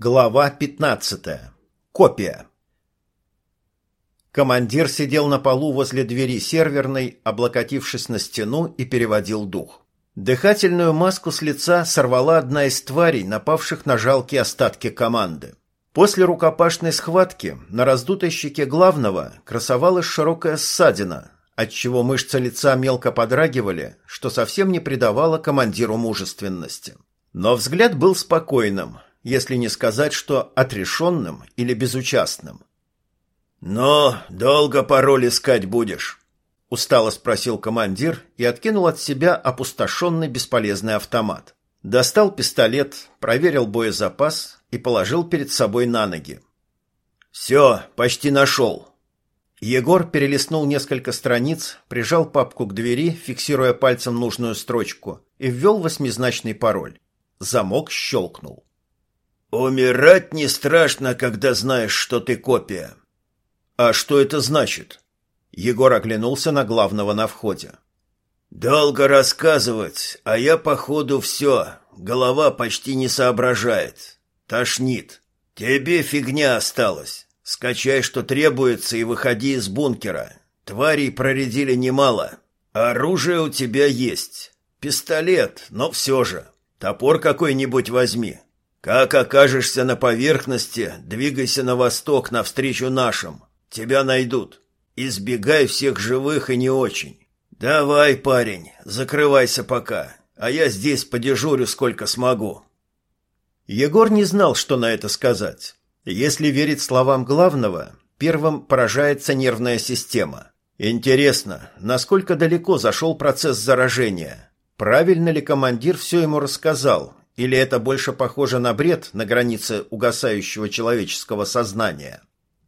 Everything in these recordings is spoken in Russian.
Глава 15. Копия. Командир сидел на полу возле двери серверной, облокотившись на стену и переводил дух. Дыхательную маску с лица сорвала одна из тварей, напавших на жалкие остатки команды. После рукопашной схватки на раздутой щеке главного красовалась широкая ссадина, отчего мышцы лица мелко подрагивали, что совсем не придавало командиру мужественности. Но взгляд был спокойным – если не сказать, что отрешенным или безучастным. «Но долго пароль искать будешь?» — устало спросил командир и откинул от себя опустошенный бесполезный автомат. Достал пистолет, проверил боезапас и положил перед собой на ноги. «Все, почти нашел». Егор перелистнул несколько страниц, прижал папку к двери, фиксируя пальцем нужную строчку, и ввел восьмизначный пароль. Замок щелкнул. «Умирать не страшно, когда знаешь, что ты копия». «А что это значит?» Егор оглянулся на главного на входе. «Долго рассказывать, а я, походу, все. Голова почти не соображает. Тошнит. Тебе фигня осталась. Скачай, что требуется, и выходи из бункера. Тварей проредили немало. Оружие у тебя есть. Пистолет, но все же. Топор какой-нибудь возьми. Как окажешься на поверхности, двигайся на восток навстречу нашим. Тебя найдут. Избегай всех живых и не очень. Давай, парень, закрывайся пока, а я здесь подежурю сколько смогу. Егор не знал, что на это сказать. Если верить словам главного, первым поражается нервная система. Интересно, насколько далеко зашел процесс заражения? Правильно ли командир все ему рассказал, или это больше похоже на бред на границе угасающего человеческого сознания?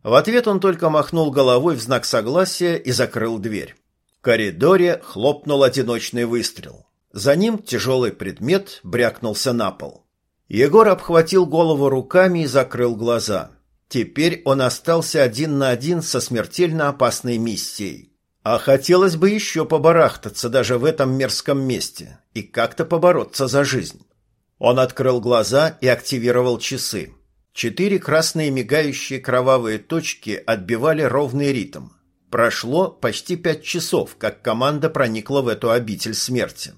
В ответ он только махнул головой в знак согласия и закрыл дверь. В коридоре хлопнул одиночный выстрел. За ним тяжелый предмет брякнулся на пол. Егор обхватил голову руками и закрыл глаза. Теперь он остался один на один со смертельно опасной миссией. А хотелось бы еще побарахтаться даже в этом мерзком месте и как-то побороться за жизнь. Он открыл глаза и активировал часы. Четыре красные мигающие кровавые точки отбивали ровный ритм. Прошло почти пять часов, как команда проникла в эту обитель смерти.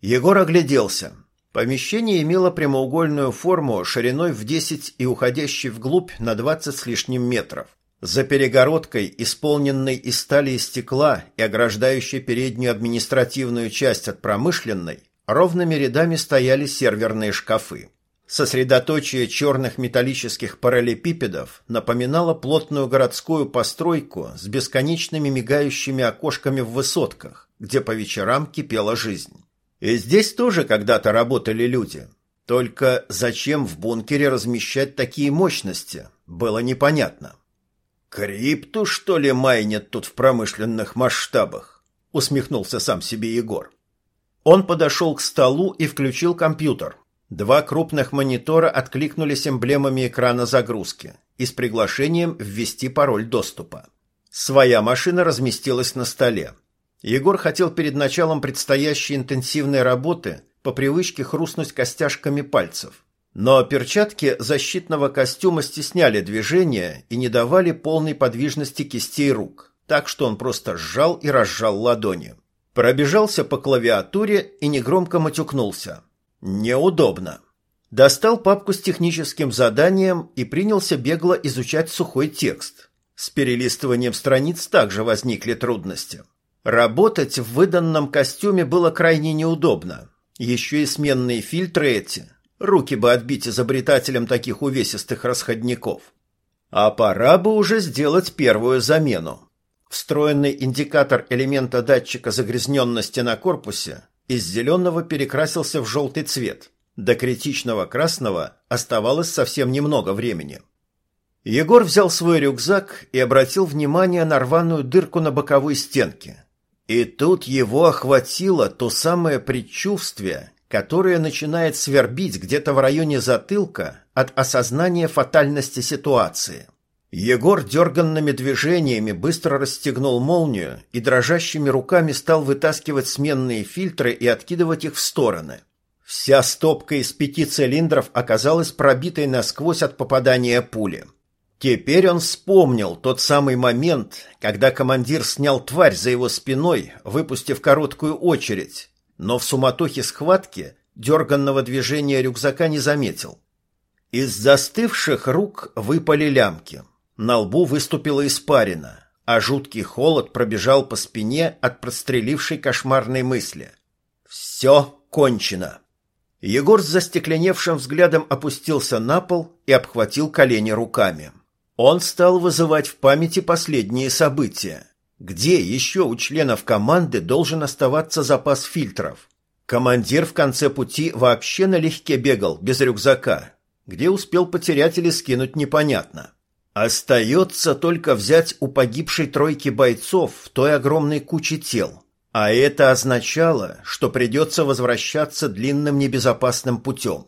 Егор огляделся. Помещение имело прямоугольную форму шириной в 10 и уходящей вглубь на 20 с лишним метров. За перегородкой, исполненной из стали и стекла и ограждающей переднюю административную часть от промышленной, ровными рядами стояли серверные шкафы. Сосредоточие черных металлических параллелепипедов напоминало плотную городскую постройку с бесконечными мигающими окошками в высотках, где по вечерам кипела жизнь. И здесь тоже когда-то работали люди. Только зачем в бункере размещать такие мощности, было непонятно. «Крипту, что ли, майнят тут в промышленных масштабах?» усмехнулся сам себе Егор. Он подошел к столу и включил компьютер. Два крупных монитора откликнулись эмблемами экрана загрузки и с приглашением ввести пароль доступа. Своя машина разместилась на столе. Егор хотел перед началом предстоящей интенсивной работы по привычке хрустнуть костяшками пальцев. Но перчатки защитного костюма стесняли движение и не давали полной подвижности кистей рук, так что он просто сжал и разжал ладони. Пробежался по клавиатуре и негромко матюкнулся. Неудобно. Достал папку с техническим заданием и принялся бегло изучать сухой текст. С перелистыванием страниц также возникли трудности. Работать в выданном костюме было крайне неудобно. Еще и сменные фильтры эти. Руки бы отбить изобретателям таких увесистых расходников. А пора бы уже сделать первую замену. Встроенный индикатор элемента датчика загрязненности на корпусе из зеленого перекрасился в желтый цвет. До критичного красного оставалось совсем немного времени. Егор взял свой рюкзак и обратил внимание на рваную дырку на боковой стенке. И тут его охватило то самое предчувствие, которое начинает свербить где-то в районе затылка от осознания фатальности ситуации – Егор дерганными движениями быстро расстегнул молнию и дрожащими руками стал вытаскивать сменные фильтры и откидывать их в стороны. Вся стопка из пяти цилиндров оказалась пробитой насквозь от попадания пули. Теперь он вспомнил тот самый момент, когда командир снял тварь за его спиной, выпустив короткую очередь, но в суматохе схватки дерганного движения рюкзака не заметил. Из застывших рук выпали лямки. На лбу выступила испарина, а жуткий холод пробежал по спине от прострелившей кошмарной мысли. «Все кончено!» Егор с застекленевшим взглядом опустился на пол и обхватил колени руками. Он стал вызывать в памяти последние события. Где еще у членов команды должен оставаться запас фильтров? Командир в конце пути вообще налегке бегал, без рюкзака. Где успел потерять или скинуть, непонятно. Остается только взять у погибшей тройки бойцов в той огромной куче тел. А это означало, что придется возвращаться длинным небезопасным путем.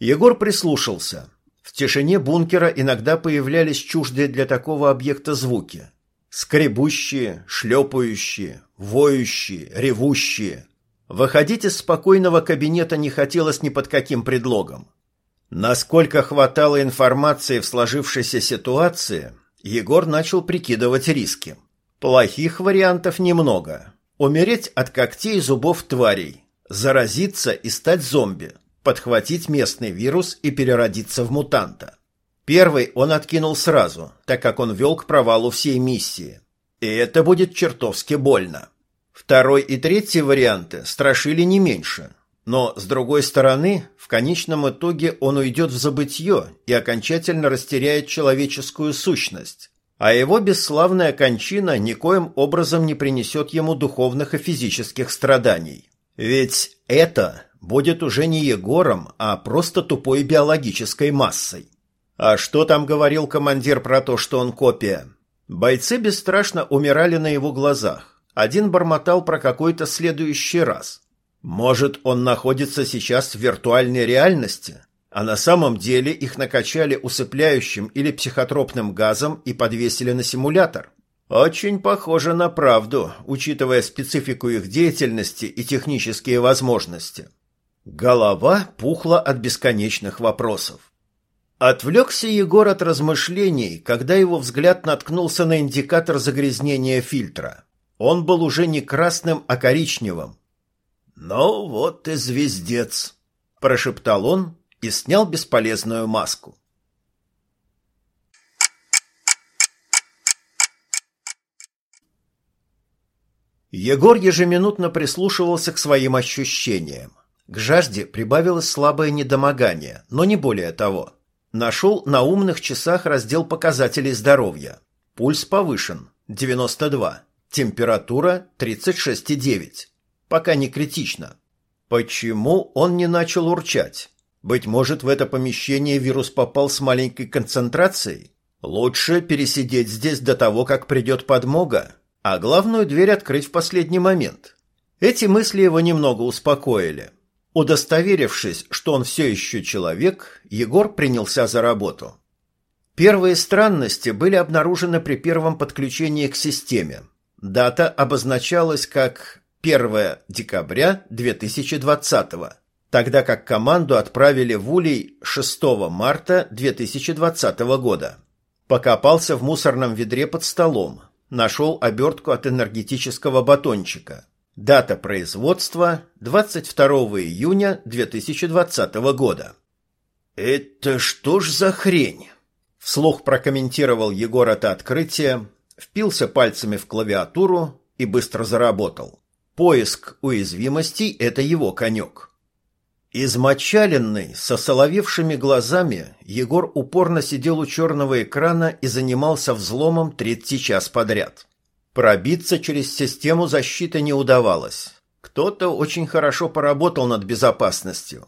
Егор прислушался. В тишине бункера иногда появлялись чуждые для такого объекта звуки. Скребущие, шлепающие, воющие, ревущие. Выходить из спокойного кабинета не хотелось ни под каким предлогом. Насколько хватало информации в сложившейся ситуации, Егор начал прикидывать риски. Плохих вариантов немного. Умереть от когтей и зубов тварей, заразиться и стать зомби, подхватить местный вирус и переродиться в мутанта. Первый он откинул сразу, так как он вел к провалу всей миссии. И это будет чертовски больно. Второй и третий варианты страшили не меньше. Но, с другой стороны, в конечном итоге он уйдет в забытье и окончательно растеряет человеческую сущность а его бесславная кончина никоим образом не принесет ему духовных и физических страданий. Ведь это будет уже не Егором, а просто тупой биологической массой. А что там говорил командир про то, что он копия? Бойцы бесстрашно умирали на его глазах. Один бормотал про какой-то следующий раз. Может, он находится сейчас в виртуальной реальности? а на самом деле их накачали усыпляющим или психотропным газом и подвесили на симулятор. Очень похоже на правду, учитывая специфику их деятельности и технические возможности. Голова пухла от бесконечных вопросов. Отвлекся Егор от размышлений, когда его взгляд наткнулся на индикатор загрязнения фильтра. Он был уже не красным, а коричневым. «Ну вот и звездец», – прошептал он, и снял бесполезную маску. Егор ежеминутно прислушивался к своим ощущениям. К жажде прибавилось слабое недомогание, но не более того. Нашел на умных часах раздел показателей здоровья. Пульс повышен – 92. Температура – 36,9. Пока не критично. Почему он не начал урчать? Быть может, в это помещение вирус попал с маленькой концентрацией? Лучше пересидеть здесь до того, как придет подмога, а главную дверь открыть в последний момент. Эти мысли его немного успокоили. Удостоверившись, что он все еще человек, Егор принялся за работу. Первые странности были обнаружены при первом подключении к системе. Дата обозначалась как 1 декабря 2020 года тогда как команду отправили в Улей 6 марта 2020 года. Покопался в мусорном ведре под столом, нашел обертку от энергетического батончика. Дата производства 22 июня 2020 года. «Это что ж за хрень?» Вслух прокомментировал Егор это открытие, впился пальцами в клавиатуру и быстро заработал. Поиск уязвимостей – это его конек. Измочаленный, со соловевшими глазами, Егор упорно сидел у черного экрана и занимался взломом третий час подряд. Пробиться через систему защиты не удавалось. Кто-то очень хорошо поработал над безопасностью.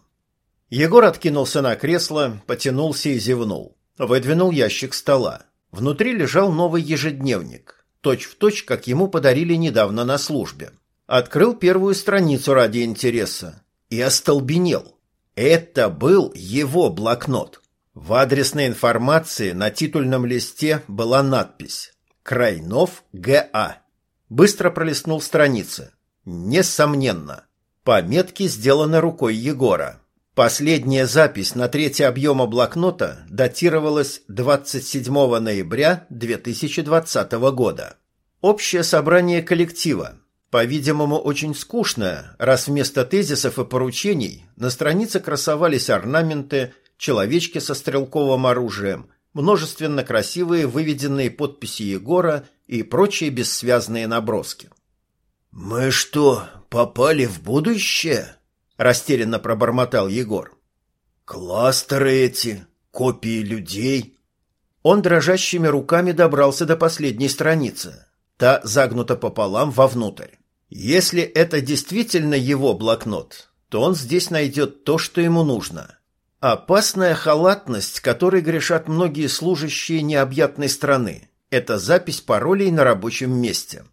Егор откинулся на кресло, потянулся и зевнул. Выдвинул ящик стола. Внутри лежал новый ежедневник, точь-в-точь, точь, как ему подарили недавно на службе. Открыл первую страницу ради интереса и остолбенел. Это был его блокнот. В адресной информации на титульном листе была надпись «Крайнов Г.А». Быстро пролистнул страницы. Несомненно. Пометки сделаны рукой Егора. Последняя запись на третье объема блокнота датировалась 27 ноября 2020 года. Общее собрание коллектива. По-видимому, очень скучное, раз вместо тезисов и поручений на странице красовались орнаменты, человечки со стрелковым оружием, множественно красивые выведенные подписи Егора и прочие бессвязные наброски. «Мы что, попали в будущее?» — растерянно пробормотал Егор. «Кластеры эти, копии людей». Он дрожащими руками добрался до последней страницы. Та загнута пополам вовнутрь. Если это действительно его блокнот, то он здесь найдет то, что ему нужно. Опасная халатность, которой грешат многие служащие необъятной страны, это запись паролей на рабочем месте.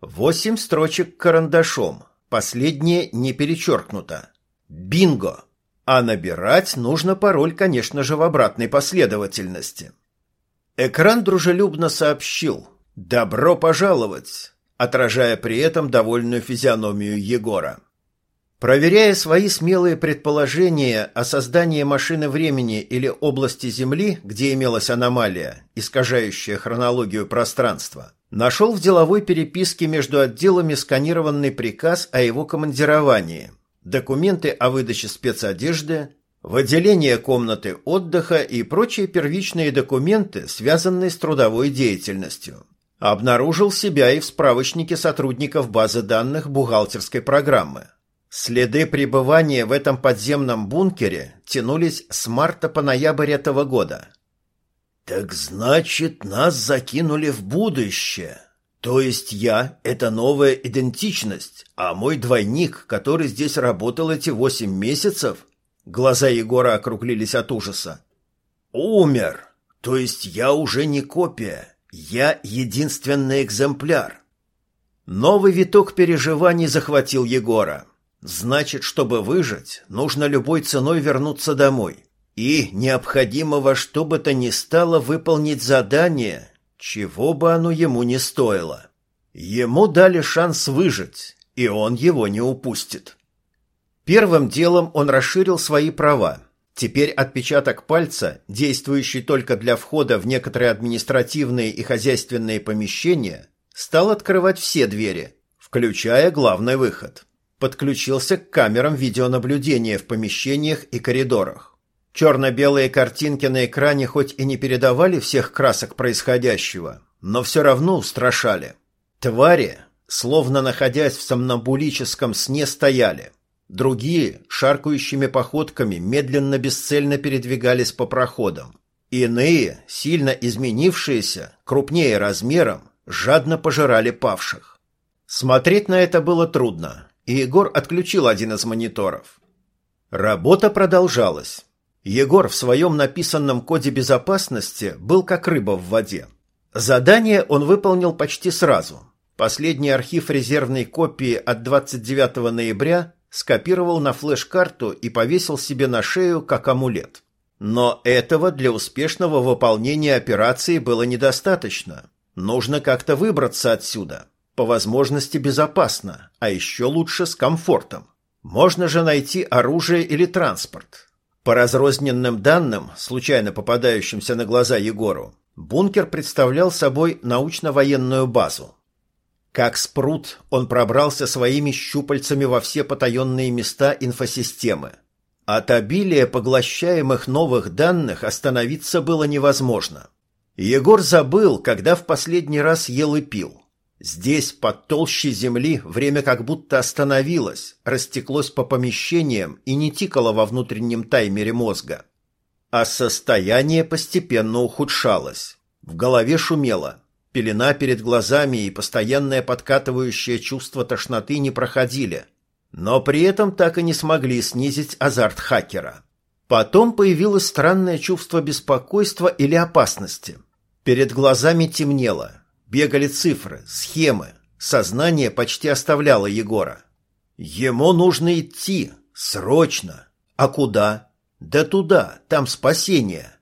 Восемь строчек карандашом — Последнее не перечеркнуто. Бинго! А набирать нужно пароль, конечно же, в обратной последовательности. Экран дружелюбно сообщил «Добро пожаловать!», отражая при этом довольную физиономию Егора. Проверяя свои смелые предположения о создании машины времени или области Земли, где имелась аномалия, искажающая хронологию пространства, Нашел в деловой переписке между отделами сканированный приказ о его командировании, документы о выдаче спецодежды, выделение комнаты отдыха и прочие первичные документы, связанные с трудовой деятельностью. Обнаружил себя и в справочнике сотрудников базы данных бухгалтерской программы. Следы пребывания в этом подземном бункере тянулись с марта по ноябрь этого года – «Так значит, нас закинули в будущее. То есть я — это новая идентичность, а мой двойник, который здесь работал эти восемь месяцев...» Глаза Егора округлились от ужаса. «Умер. То есть я уже не копия. Я единственный экземпляр». Новый виток переживаний захватил Егора. Значит, чтобы выжить, нужно любой ценой вернуться домой. И необходимо во что бы то ни стало выполнить задание, чего бы оно ему не стоило. Ему дали шанс выжить, и он его не упустит. Первым делом он расширил свои права. Теперь отпечаток пальца, действующий только для входа в некоторые административные и хозяйственные помещения, стал открывать все двери, включая главный выход. Подключился к камерам видеонаблюдения в помещениях и коридорах. Черно-белые картинки на экране хоть и не передавали всех красок происходящего, но все равно устрашали. Твари, словно находясь в сомнамбулическом сне, стояли. Другие, шаркающими походками, медленно бесцельно передвигались по проходам. Иные, сильно изменившиеся, крупнее размером, жадно пожирали павших. Смотреть на это было трудно, и Егор отключил один из мониторов. Работа продолжалась. Егор в своем написанном коде безопасности был как рыба в воде. Задание он выполнил почти сразу. Последний архив резервной копии от 29 ноября скопировал на флеш-карту и повесил себе на шею как амулет. Но этого для успешного выполнения операции было недостаточно. Нужно как-то выбраться отсюда. По возможности безопасно, а еще лучше с комфортом. Можно же найти оружие или транспорт. По разрозненным данным, случайно попадающимся на глаза Егору, бункер представлял собой научно-военную базу. Как спрут, он пробрался своими щупальцами во все потаенные места инфосистемы. От обилия поглощаемых новых данных остановиться было невозможно. Егор забыл, когда в последний раз ел и пил. Здесь, под толщей земли, время как будто остановилось, растеклось по помещениям и не тикало во внутреннем таймере мозга. А состояние постепенно ухудшалось. В голове шумело. Пелена перед глазами и постоянное подкатывающее чувство тошноты не проходили. Но при этом так и не смогли снизить азарт хакера. Потом появилось странное чувство беспокойства или опасности. Перед глазами темнело – Бегали цифры, схемы. Сознание почти оставляло Егора. Ему нужно идти. Срочно. А куда? Да туда, там спасение.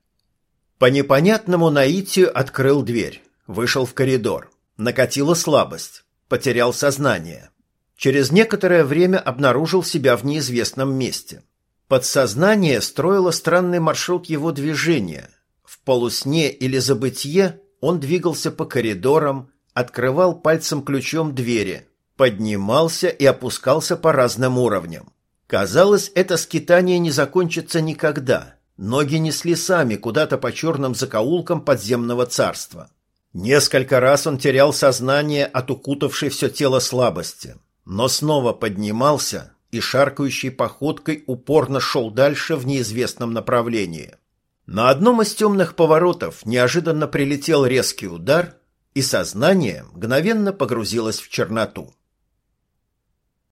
По непонятному наитию открыл дверь. Вышел в коридор. Накатила слабость. Потерял сознание. Через некоторое время обнаружил себя в неизвестном месте. Подсознание строило странный маршрут его движения. В полусне или забытье он двигался по коридорам, открывал пальцем ключом двери, поднимался и опускался по разным уровням. Казалось, это скитание не закончится никогда. Ноги несли сами куда-то по черным закоулкам подземного царства. Несколько раз он терял сознание от укутавшей все тело слабости, но снова поднимался и шаркающей походкой упорно шел дальше в неизвестном направлении. На одном из темных поворотов неожиданно прилетел резкий удар, и сознание мгновенно погрузилось в черноту.